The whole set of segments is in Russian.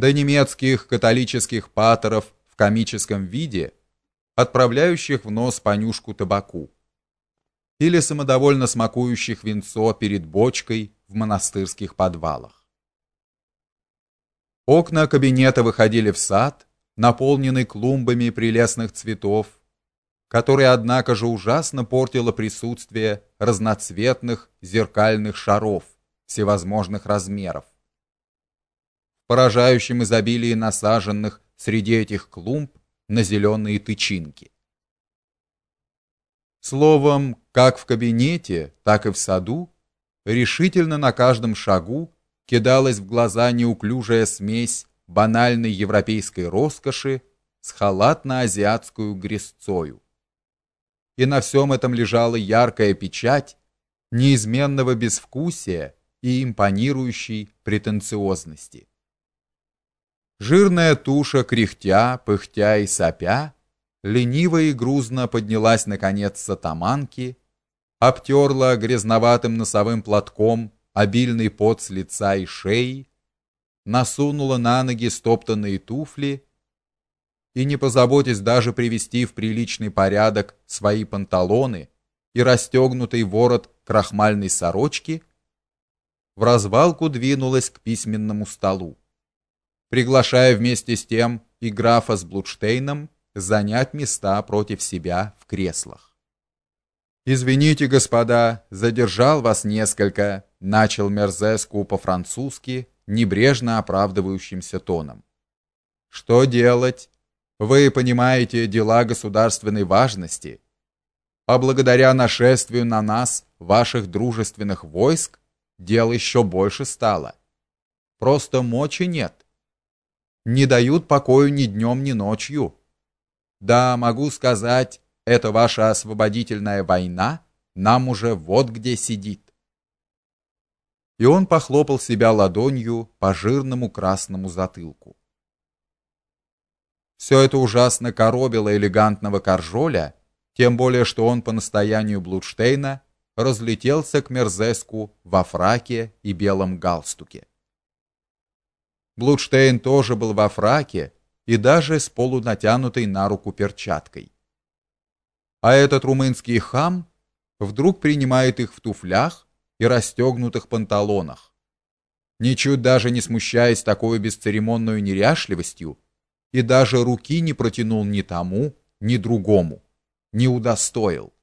до немецких католических патеров в комическом виде, отправляющих в нос понюшку табаку, или самодовольно смакующих винцо перед бочкой в монастырских подвалах. Окна кабинета выходили в сад, наполненный клумбами прелестных цветов, которые однако же ужасно портило присутствие разноцветных зеркальных шаров всевозможных размеров. Поражающем изобилии насаженных среди этих клумб на зеленые тычинки. Словом, как в кабинете, так и в саду, решительно на каждом шагу кидалась в глаза неуклюжая смесь банальной европейской роскоши с халатно-азиатскую грязцою. И на всем этом лежала яркая печать неизменного безвкусия и импонирующей претенциозности. Жирная туша, кряхтя, пыхтя и сопя, лениво и грузно поднялась наконец с атаманки, обтерла грязноватым носовым платком обильный пот с лица и шеи, насунула на ноги стоптанные туфли и не позаботясь даже привести в приличный порядок свои панталоны и расстегнутый ворот крахмальной сорочки, в развалку двинулась к письменному столу, приглашая вместе с тем и графа с Блудштейном занять места против себя в креслах. Извините, господа, задержал вас несколько, начал Мерзеску по-французски, небрежно оправдывающимся тоном. Что делать? Вы понимаете дела государственной важности, а благодаря нашествию на нас ваших дружественных войск дел еще больше стало. Просто мочи нет. Не дают покою ни днем, ни ночью. Да, могу сказать, эта ваша освободительная война нам уже вот где сидит. И он похлопал себя ладонью по жирному красному затылку. Все это ужасно коробило элегантного Каржоля, тем более что он по настоянию Блудштейна разлетелся к Мерзеску во фраке и белом галстуке. Блудштейн тоже был во фраке и даже с полунатянутой на руку перчаткой. А этот румынский хам вдруг принимает их в туфлях и расстегнутых панталонах. Ничуть даже не смущаясь такой бесцеремонной неряшливостью, и даже руки не протянул ни тому, ни другому, не удостоил.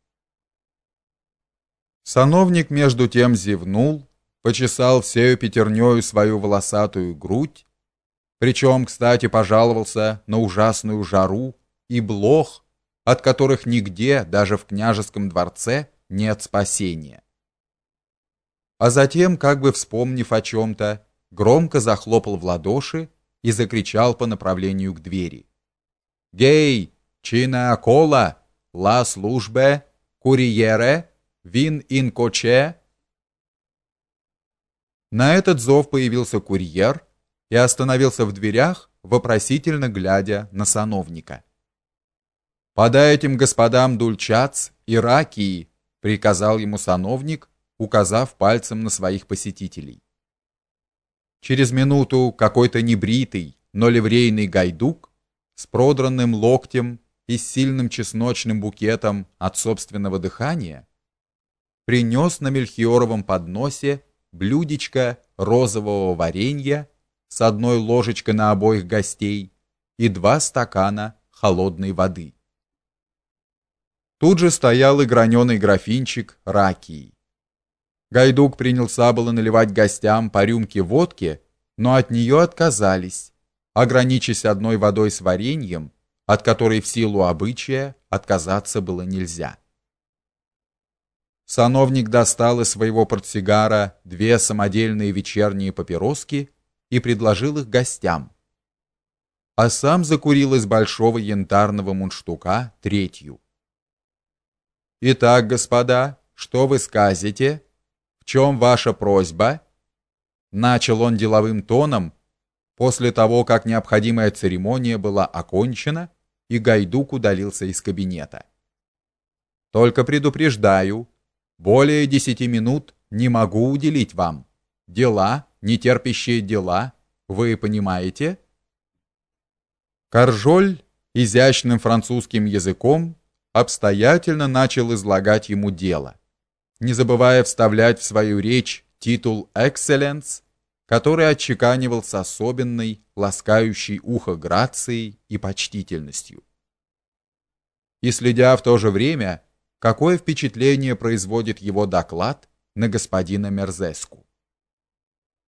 Сановник между тем зевнул, почесал всею пятернёю свою волосатую грудь, причем, кстати, пожаловался на ужасную жару и блох, от которых нигде, даже в княжеском дворце, нет спасения. А затем, как бы вспомнив о чем то громко захлопал в ладоши и закричал по направлению к двери: "Гей, чина кола, ла службе, курьере, вин ин коче?" На этот зов появился курьер и остановился в дверях, вопросительно глядя на сановника. "Подай этим господам дульчац и ракии", приказал ему сановник, указав пальцем на своих посетителей. Через минуту какой-то небритый, но ливрейный гайдук с продранным локтем и с сильным чесночным букетом от собственного дыхания принес на мельхиоровом подносе блюдечко розового варенья с одной ложечкой на обоих гостей и два стакана холодной воды. Тут же стоял и граненый графинчик ракии. Гайдук принялся было наливать гостям по рюмке водки, но от нее отказались, ограничившись одной водой с вареньем, от которой в силу обычая отказаться было нельзя. Сановник достал из своего портсигара две самодельные вечерние папироски и предложил их гостям. А сам закурил из большого янтарного мундштука третью. Итак, господа, что вы скажете? чем ваша просьба? начал он деловым тоном после того, как необходимая церемония была окончена и Гайдук удалился из кабинета. Только предупреждаю, более десяти минут не могу уделить вам. Дела, нетерпящие дела, вы понимаете? Каржоль изящным французским языком обстоятельно начал излагать ему дело, не забывая вставлять в свою речь титул «Экселленс», который отчеканивал с особенной, ласкающей ухо грацией и почтительностью. И следя в то же время, какое впечатление производит его доклад на господина Мерзеску.